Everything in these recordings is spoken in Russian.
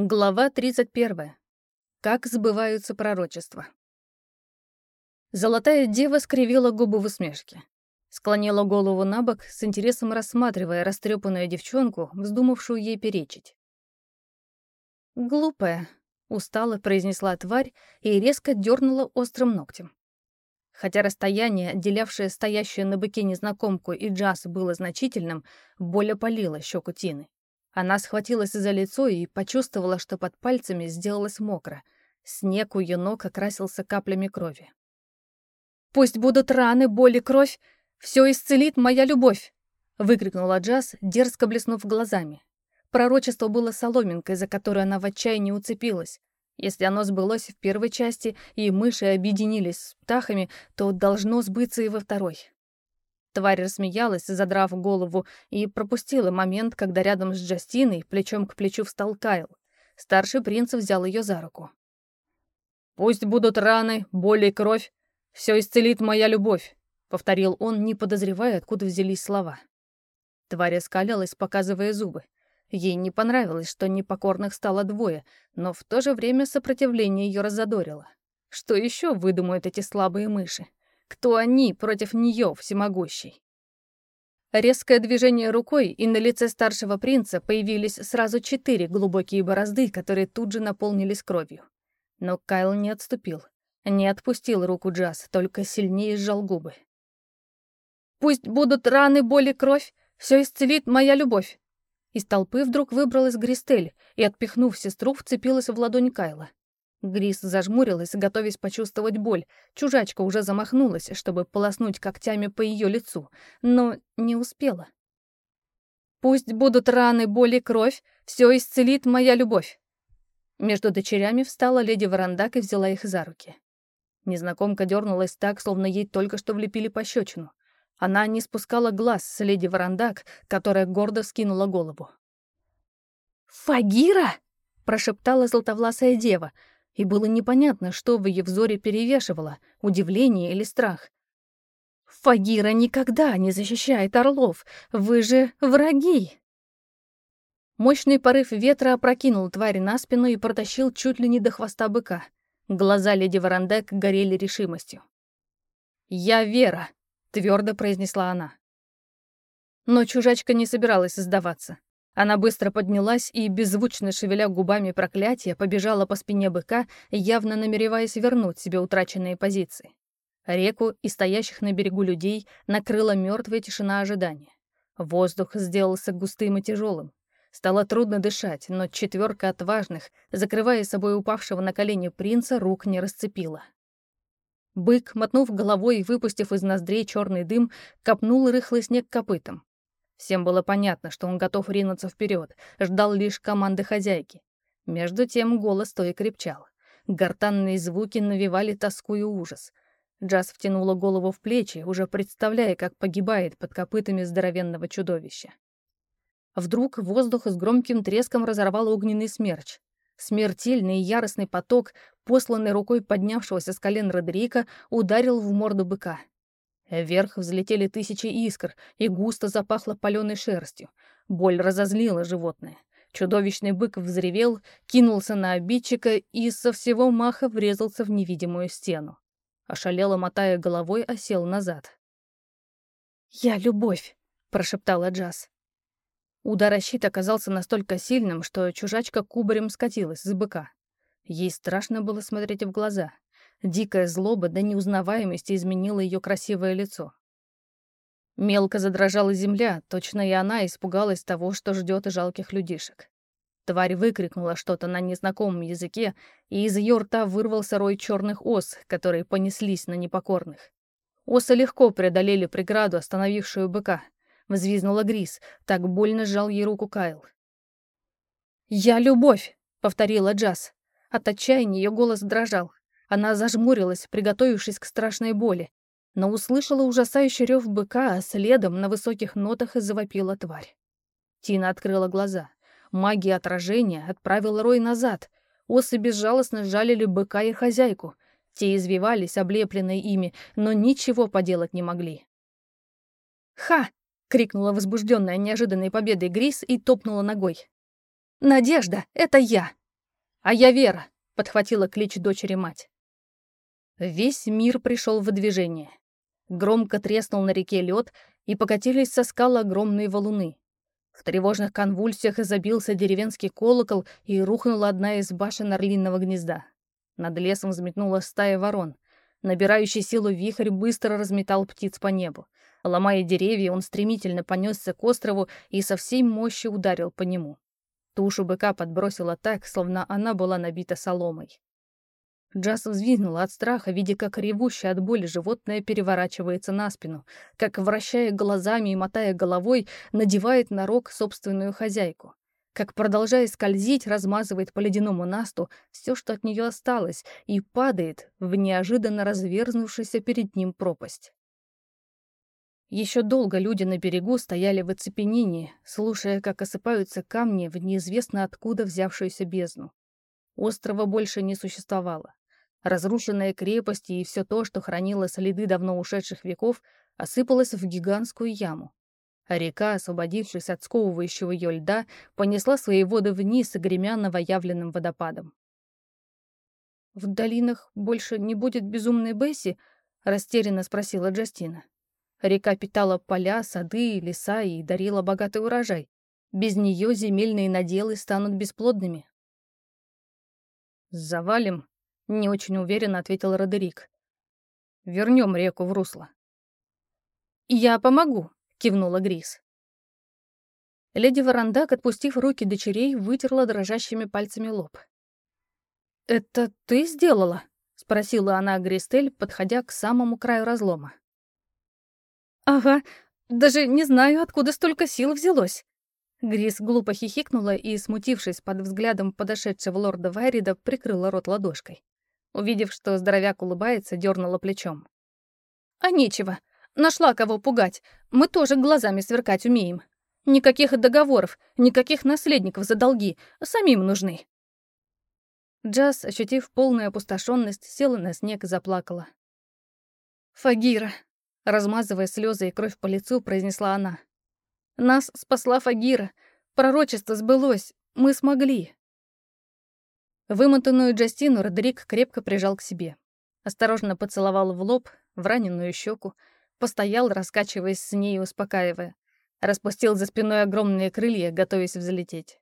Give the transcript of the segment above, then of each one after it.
Глава 31. Как сбываются пророчества. Золотая дева скривила губы в усмешке. Склонила голову на бок, с интересом рассматривая растрепанную девчонку, вздумавшую ей перечить. «Глупая», — устало произнесла тварь и резко дернула острым ногтем. Хотя расстояние, отделявшее стоящую на быке незнакомку и Джаз, было значительным, боль опалила щеку Тины. Она схватилась за лицо и почувствовала, что под пальцами сделалось мокро. Снег у ее ног окрасился каплями крови. «Пусть будут раны, боль и кровь, все исцелит моя любовь!» — выкрикнула Джаз, дерзко блеснув глазами. Пророчество было соломинкой, за которую она в отчаянии уцепилась. Если оно сбылось в первой части, и мыши объединились с птахами, то должно сбыться и во второй. Тварь рассмеялась, задрав голову, и пропустила момент, когда рядом с Джастиной плечом к плечу встал Кайл. Старший принц взял ее за руку. «Пусть будут раны, боль и кровь. Все исцелит моя любовь», — повторил он, не подозревая, откуда взялись слова. Тварь оскалилась, показывая зубы. Ей не понравилось, что непокорных стало двое, но в то же время сопротивление ее разодорило. Что еще выдумают эти слабые мыши? Кто они против нее, всемогущей? Резкое движение рукой, и на лице старшего принца появились сразу четыре глубокие борозды, которые тут же наполнились кровью. Но Кайл не отступил. Не отпустил руку Джаз, только сильнее сжал губы. «Пусть будут раны, боли, кровь, все исцелит моя любовь!» Из толпы вдруг выбралась Гристель и, отпихнув сестру, вцепилась в ладонь Кайла. Грис зажмурилась, готовясь почувствовать боль. Чужачка уже замахнулась, чтобы полоснуть когтями по ее лицу, но не успела. «Пусть будут раны, боль и кровь, все исцелит моя любовь!» Между дочерями встала леди Варандак и взяла их за руки. Незнакомка дернулась так, словно ей только что влепили пощечину. Она не спускала глаз с леди Варандак, которая гордо скинула голову. «Фагира!» — прошептала золотовласая дева — и было непонятно, что в ее взоре перевешивало — удивление или страх. «Фагира никогда не защищает орлов! Вы же враги!» Мощный порыв ветра опрокинул тварь на спину и протащил чуть ли не до хвоста быка. Глаза леди Варандек горели решимостью. «Я Вера», — твердо произнесла она. Но чужачка не собиралась сдаваться. Она быстро поднялась и, беззвучно шевеля губами проклятия, побежала по спине быка, явно намереваясь вернуть себе утраченные позиции. Реку и стоящих на берегу людей накрыла мертвая тишина ожидания. Воздух сделался густым и тяжелым. Стало трудно дышать, но четверка отважных, закрывая собой упавшего на колени принца, рук не расцепила. Бык, мотнув головой и выпустив из ноздрей черный дым, копнул рыхлый снег копытом. Всем было понятно, что он готов ринуться вперед, ждал лишь команды хозяйки. Между тем голос то и крепчал. Гортанные звуки навевали тоску и ужас. Джаз втянула голову в плечи, уже представляя, как погибает под копытами здоровенного чудовища. Вдруг воздух с громким треском разорвал огненный смерч. Смертельный и яростный поток, посланный рукой поднявшегося с колен Родерика, ударил в морду быка. Вверх взлетели тысячи искр, и густо запахло паленой шерстью. Боль разозлила животное. Чудовищный бык взревел, кинулся на обидчика и со всего маха врезался в невидимую стену. Ошалело, мотая головой, осел назад. «Я любовь», — прошептала Джаз. Удар щит оказался настолько сильным, что чужачка кубарем скатилась с быка. Ей страшно было смотреть в глаза — Дикая злоба до неузнаваемости изменила ее красивое лицо. Мелко задрожала земля, точно и она испугалась того, что ждет и жалких людишек. Тварь выкрикнула что-то на незнакомом языке, и из ее рта вырвался рой черных ос, которые понеслись на непокорных. Осы легко преодолели преграду, остановившую быка. Взвизнула Грис, так больно сжал ей руку Кайл. «Я любовь!» — повторила Джаз. От отчаяния ее голос дрожал. Она зажмурилась, приготовившись к страшной боли, но услышала ужасающий рев быка, а следом на высоких нотах завопила тварь. Тина открыла глаза. Магия отражения отправила Рой назад. Осы безжалостно жалили быка и хозяйку. Те извивались, облепленные ими, но ничего поделать не могли. «Ха!» — крикнула возбужденная неожиданной победой Грис и топнула ногой. «Надежда, это я!» А я Вера, подхватила клич дочери мать. Весь мир пришел в движение. Громко треснул на реке лед, и покатились со скал огромные валуны. В тревожных конвульсиях забился деревенский колокол, и рухнула одна из башен орлиного гнезда. Над лесом взметнула стая ворон. Набирающий силу вихрь быстро разметал птиц по небу. Ломая деревья, он стремительно понесся к острову и со всей мощи ударил по нему. Тушу быка подбросила так, словно она была набита соломой. Джаз взвизгнула от страха, видя, как ревущее от боли животное переворачивается на спину, как, вращая глазами и мотая головой, надевает на рог собственную хозяйку, как, продолжая скользить, размазывает по ледяному насту все, что от нее осталось, и падает в неожиданно разверзнувшуюся перед ним пропасть. Еще долго люди на берегу стояли в оцепенении, слушая, как осыпаются камни в неизвестно откуда взявшуюся бездну. Острова больше не существовало. Разрушенная крепость и все то, что хранило следы давно ушедших веков, осыпалось в гигантскую яму. А река, освободившись от сковывающего ее льда, понесла свои воды вниз, гремя новоявленным водопадом. «В долинах больше не будет безумной Бесси?» — растерянно спросила Джастина. Река питала поля, сады, леса и дарила богатый урожай. Без нее земельные наделы станут бесплодными. «Завалим», — не очень уверенно ответил Родерик. «Вернем реку в русло». «Я помогу», — кивнула Грис. Леди Варандак, отпустив руки дочерей, вытерла дрожащими пальцами лоб. «Это ты сделала?» — спросила она Гристель, подходя к самому краю разлома. «Ага, даже не знаю, откуда столько сил взялось». Грис глупо хихикнула и, смутившись под взглядом подошедшего лорда Вайрида, прикрыла рот ладошкой. Увидев, что здоровяк улыбается, дернула плечом. «А нечего. Нашла кого пугать. Мы тоже глазами сверкать умеем. Никаких договоров, никаких наследников за долги. Самим нужны». Джаз, ощутив полную опустошенность, села на снег и заплакала. «Фагира, Размазывая слезы и кровь по лицу, произнесла она. «Нас спасла Фагира. Пророчество сбылось. Мы смогли». Вымотанную Джастину Родерик крепко прижал к себе. Осторожно поцеловал в лоб, в раненую щеку, постоял, раскачиваясь с ней и успокаивая. Распустил за спиной огромные крылья, готовясь взлететь.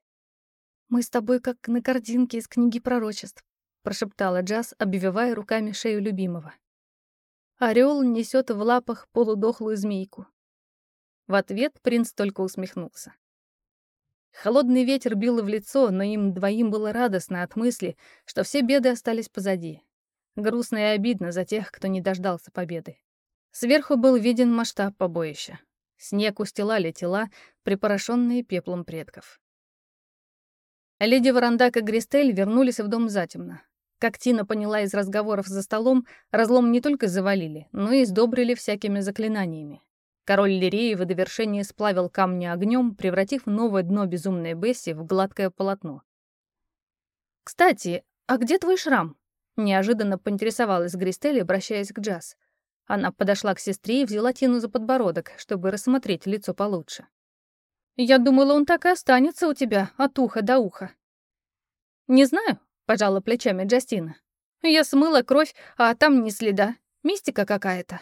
«Мы с тобой как на картинке из книги пророчеств», прошептала Джаз, обвивая руками шею любимого. Орел несет в лапах полудохлую змейку. В ответ принц только усмехнулся. Холодный ветер бил в лицо, но им двоим было радостно от мысли, что все беды остались позади. Грустно и обидно за тех, кто не дождался победы. Сверху был виден масштаб побоища. Снег устилали тела, припорошенные пеплом предков. Леди Варандак и Гристель вернулись в дом затемно. Как Тина поняла из разговоров за столом, разлом не только завалили, но и сдобрили всякими заклинаниями. Король Лиреи в довершение сплавил камни огнем, превратив новое дно безумной Бесси в гладкое полотно. «Кстати, а где твой шрам?» Неожиданно поинтересовалась Гристель, обращаясь к Джаз. Она подошла к сестре и взяла Тину за подбородок, чтобы рассмотреть лицо получше. «Я думала, он так и останется у тебя от уха до уха». «Не знаю», пожала плечами Джастина. Я смыла кровь, а там ни следа. Мистика какая-то.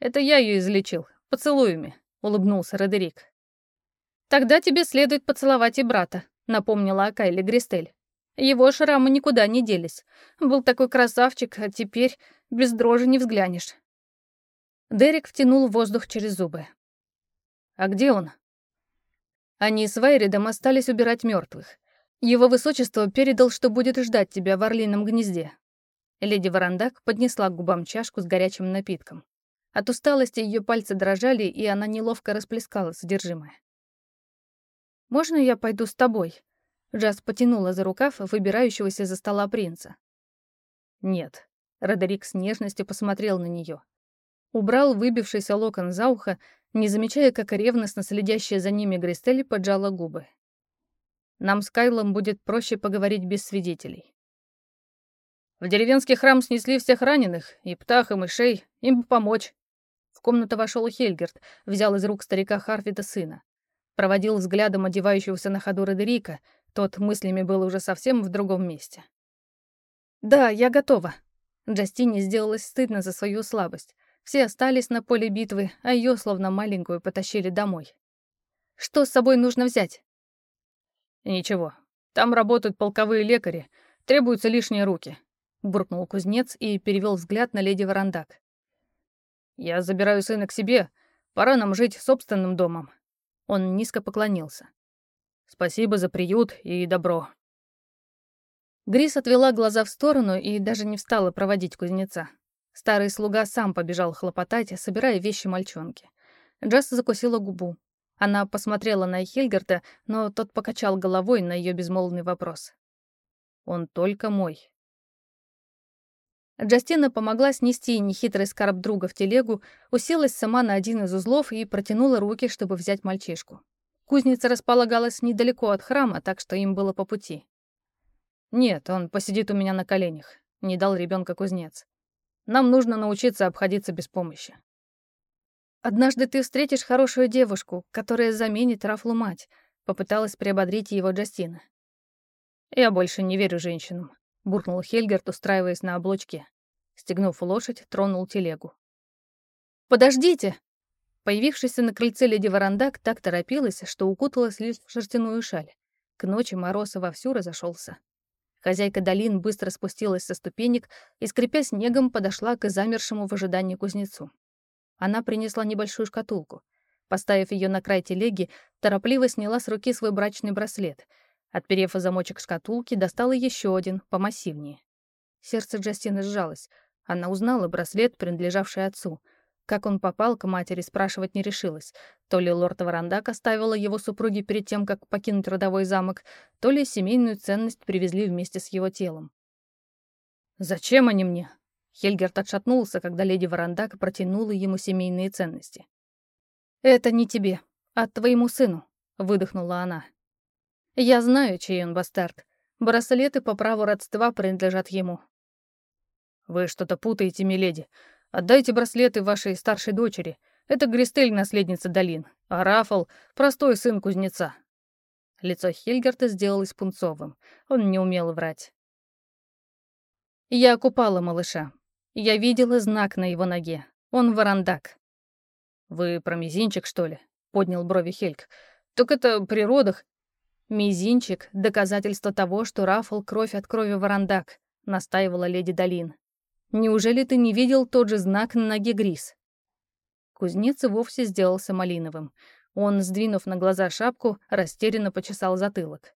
Это я ее излечил, поцелуями, улыбнулся Родерик. Тогда тебе следует поцеловать и брата, напомнила Акайли Гристель. Его шрамы никуда не делись. Был такой красавчик, а теперь без дрожи не взглянешь. Дерек втянул воздух через зубы. «А где он?» Они с Вайридом остались убирать мертвых. Его высочество передал, что будет ждать тебя в орлином гнезде». Леди Варандак поднесла к губам чашку с горячим напитком. От усталости ее пальцы дрожали, и она неловко расплескала содержимое. «Можно я пойду с тобой?» Джаз потянула за рукав выбирающегося за стола принца. «Нет». Родерик с нежностью посмотрел на нее. Убрал выбившийся локон за ухо, не замечая, как ревностно следящая за ними Гристель поджала губы. Нам с Кайлом будет проще поговорить без свидетелей. В деревенский храм снесли всех раненых, и птах, и мышей, им бы помочь. В комнату вошел Хельгерт, взял из рук старика Харфида сына. Проводил взглядом одевающегося на ходу Родерика, Тот мыслями был уже совсем в другом месте. «Да, я готова». Джастине сделалось стыдно за свою слабость. Все остались на поле битвы, а ее, словно маленькую, потащили домой. «Что с собой нужно взять?» «Ничего. Там работают полковые лекари. Требуются лишние руки», — буркнул кузнец и перевел взгляд на леди Варандак. «Я забираю сына к себе. Пора нам жить собственным домом». Он низко поклонился. «Спасибо за приют и добро». Грис отвела глаза в сторону и даже не встала проводить кузнеца. Старый слуга сам побежал хлопотать, собирая вещи мальчонки. Джесс закусила губу. Она посмотрела на Хильгарта, но тот покачал головой на ее безмолвный вопрос. «Он только мой». Джастина помогла снести нехитрый скарб друга в телегу, уселась сама на один из узлов и протянула руки, чтобы взять мальчишку. Кузница располагалась недалеко от храма, так что им было по пути. «Нет, он посидит у меня на коленях», — не дал ребенка кузнец. «Нам нужно научиться обходиться без помощи». «Однажды ты встретишь хорошую девушку, которая заменит Рафлу мать», — попыталась приободрить его Джастина. «Я больше не верю женщинам», — буркнул Хельгерт, устраиваясь на облочке. Стегнув лошадь, тронул телегу. «Подождите!» Появившаяся на крыльце леди Варандак так торопилась, что укуталась лишь в шерстяную шаль. К ночи мороз вовсю разошелся. Хозяйка долин быстро спустилась со ступенек и, скрипя снегом, подошла к замершему в ожидании кузнецу. Она принесла небольшую шкатулку. Поставив ее на край телеги, торопливо сняла с руки свой брачный браслет. Отперев замочек шкатулки, достала еще один, помассивнее. Сердце Джастины сжалось. Она узнала браслет, принадлежавший отцу — как он попал к матери, спрашивать не решилась. То ли лорд Варандак оставила его супруге перед тем, как покинуть родовой замок, то ли семейную ценность привезли вместе с его телом. «Зачем они мне?» Хельгерт отшатнулся, когда леди Варандак протянула ему семейные ценности. «Это не тебе, а твоему сыну», — выдохнула она. «Я знаю, чей он бастард. Браслеты по праву родства принадлежат ему». «Вы что-то путаете, миледи. Отдайте браслеты вашей старшей дочери. Это Гристель, наследница долин, а Рафал — простой сын кузнеца». Лицо Хильгарта сделалось пунцовым. Он не умел врать. «Я купала малыша. Я видела знак на его ноге. Он варандак». «Вы про мизинчик, что ли?» — поднял брови Хельг. «Так это при родах». «Мизинчик — доказательство того, что Рафал — кровь от крови варандак», — настаивала леди Долин. Неужели ты не видел тот же знак на ноге Грис?» Кузнец и вовсе сделался малиновым. Он, сдвинув на глаза шапку, растерянно почесал затылок.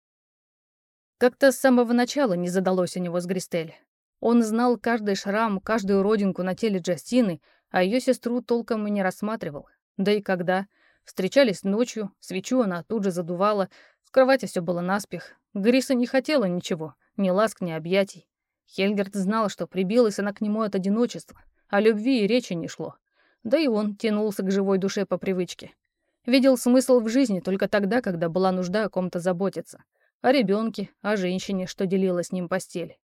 Как-то с самого начала не задалось у него с Гристель. Он знал каждый шрам, каждую родинку на теле Джастины, а ее сестру толком и не рассматривал. Да и когда. Встречались ночью, свечу она тут же задувала, в кровати все было наспех. Гриса не хотела ничего, ни ласк, ни объятий. Хельгерт знал, что прибилась она к нему от одиночества, о любви и речи не шло. Да и он тянулся к живой душе по привычке. Видел смысл в жизни только тогда, когда была нужда о ком-то заботиться. О ребенке, о женщине, что делила с ним постель.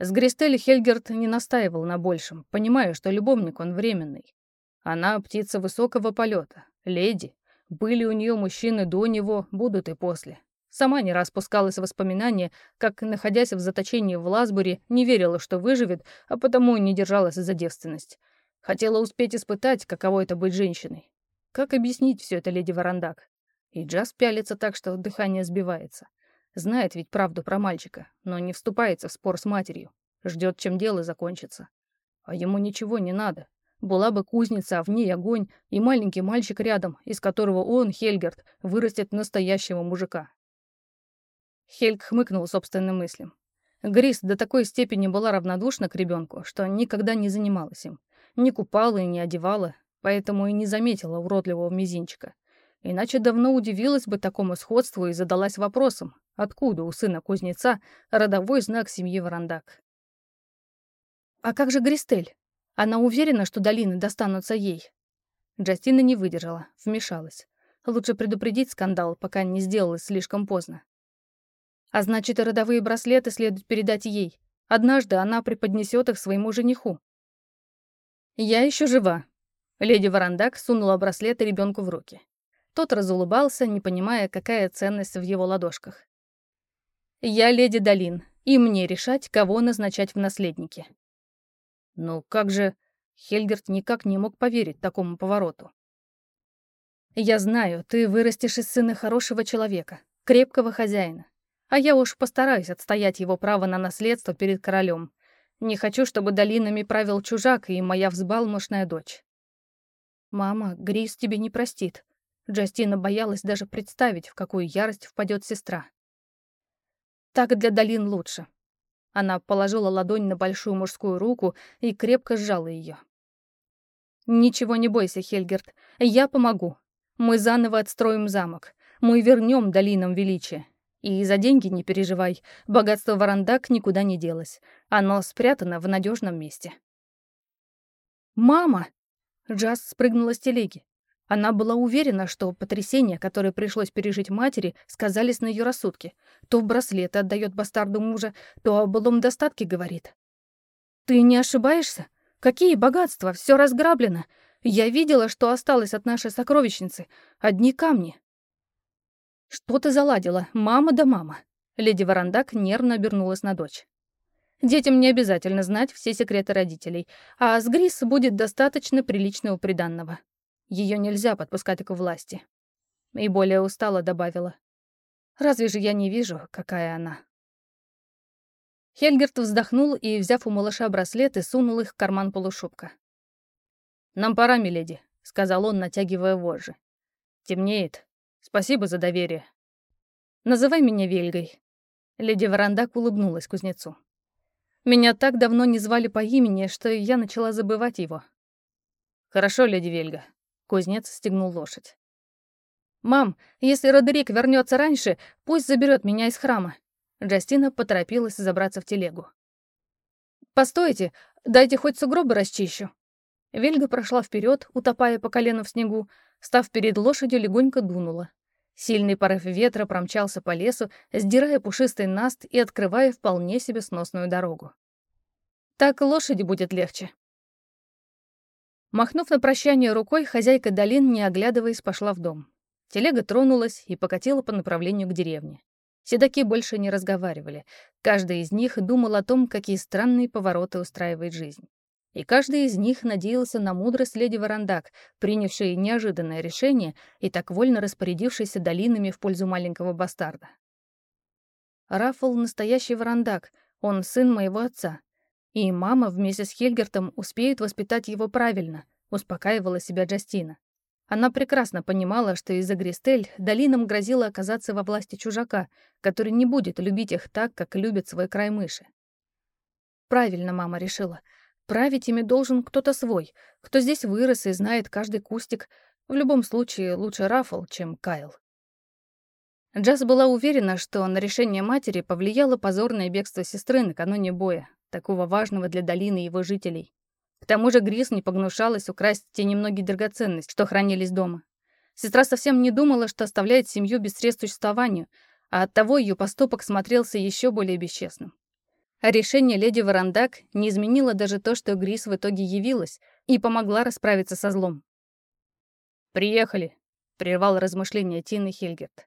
С Гристель Хельгерт не настаивал на большем, понимая, что любовник он временный. Она птица высокого полета, леди. Были у нее мужчины до него, будут и после. Сама не раз спускалась в воспоминания, как, находясь в заточении в Ласбуре, не верила, что выживет, а потому не держалась за девственность. Хотела успеть испытать, каково это быть женщиной. Как объяснить все это леди Варандак? И Джаз пялится так, что дыхание сбивается. Знает ведь правду про мальчика, но не вступается в спор с матерью. Ждет, чем дело закончится. А ему ничего не надо. Была бы кузница, а в ней огонь, и маленький мальчик рядом, из которого он, Хельгерт, вырастет настоящего мужика. Хельг хмыкнул собственным мыслям. Грис до такой степени была равнодушна к ребенку, что никогда не занималась им. Не купала и не одевала, поэтому и не заметила уродливого мизинчика. Иначе давно удивилась бы такому сходству и задалась вопросом, откуда у сына кузнеца родовой знак семьи Варандак. «А как же Гристель? Она уверена, что долины достанутся ей?» Джастина не выдержала, вмешалась. Лучше предупредить скандал, пока не сделалось слишком поздно. А значит, и родовые браслеты следует передать ей. Однажды она преподнесет их своему жениху. «Я еще жива». Леди Варандак сунула браслеты ребенку в руки. Тот разулыбался, не понимая, какая ценность в его ладошках. Я леди Долин, и мне решать, кого назначать в наследники. Ну как же... Хельгерт никак не мог поверить такому повороту. «Я знаю, ты вырастешь из сына хорошего человека, крепкого хозяина. А я уж постараюсь отстоять его право на наследство перед королем. Не хочу, чтобы долинами правил чужак и моя взбалмошная дочь». «Мама, Грис тебе не простит». Джастина боялась даже представить, в какую ярость впадет сестра. «Так для долин лучше». Она положила ладонь на большую мужскую руку и крепко сжала ее. «Ничего не бойся, Хельгерт, я помогу. Мы заново отстроим замок. Мы вернем долинам величие. И за деньги не переживай, богатство Варандак никуда не делось. Оно спрятано в надежном месте». «Мама!» Джаз спрыгнула с телеги. Она была уверена, что потрясения, которые пришлось пережить матери, сказались на ее рассудке. То в браслет отдает бастарду мужа, то о былом достатке говорит. «Ты не ошибаешься? Какие богатства? Все разграблено. Я видела, что осталось от нашей сокровищницы. Одни камни. Что ты заладила, мама да мама? Леди Варандак нервно обернулась на дочь. Детям не обязательно знать все секреты родителей, а с Грис будет достаточно приличного приданного. Ее нельзя подпускать к власти. И более устало добавила. Разве же я не вижу, какая она? Хельгерт вздохнул и, взяв у малыша браслеты, сунул их в карман полушубка. «Нам пора, миледи», — сказал он, натягивая вожжи. «Темнеет. Спасибо за доверие». «Называй меня Вельгой». Леди Варандак улыбнулась кузнецу. «Меня так давно не звали по имени, что я начала забывать его». «Хорошо, леди Вельга». Кузнец стегнул лошадь. «Мам, если Родерик вернется раньше, пусть заберет меня из храма. Джастина поторопилась забраться в телегу. «Постойте, дайте хоть сугробы расчищу». Вельга прошла вперед, утопая по колено в снегу, став перед лошадью, легонько дунула. Сильный порыв ветра промчался по лесу, сдирая пушистый наст и открывая вполне себе сносную дорогу. Так лошади будет легче. Махнув на прощание рукой, хозяйка долин, не оглядываясь, пошла в дом. Телега тронулась и покатила по направлению к деревне. Седаки больше не разговаривали. Каждый из них думал о том, какие странные повороты устраивает жизнь. И каждый из них надеялся на мудрость леди Варандак, принявшей неожиданное решение и так вольно распорядившейся долинами в пользу маленького бастарда. Раффл — настоящий Варандак, он сын моего отца. И мама вместе с Хельгертом успеют воспитать его правильно, успокаивала себя Джастина. Она прекрасно понимала, что из-за Гристель долинам грозило оказаться во власти чужака, который не будет любить их так, как любит свой край мыши. Правильно мама решила. Править ими должен кто-то свой, кто здесь вырос и знает каждый кустик. В любом случае, лучше Рафл, чем Кайл. Джаз была уверена, что на решение матери повлияло позорное бегство сестры накануне боя, такого важного для долины его жителей. К тому же Грис не погнушалась украсть те немногие драгоценности, что хранились дома. Сестра совсем не думала, что оставляет семью без средств существованию, а оттого ее поступок смотрелся еще более бесчестным. А решение леди Варандак не изменило даже то, что Грис в итоге явилась и помогла расправиться со злом. «Приехали», — прервал размышления Тины Хильгерт.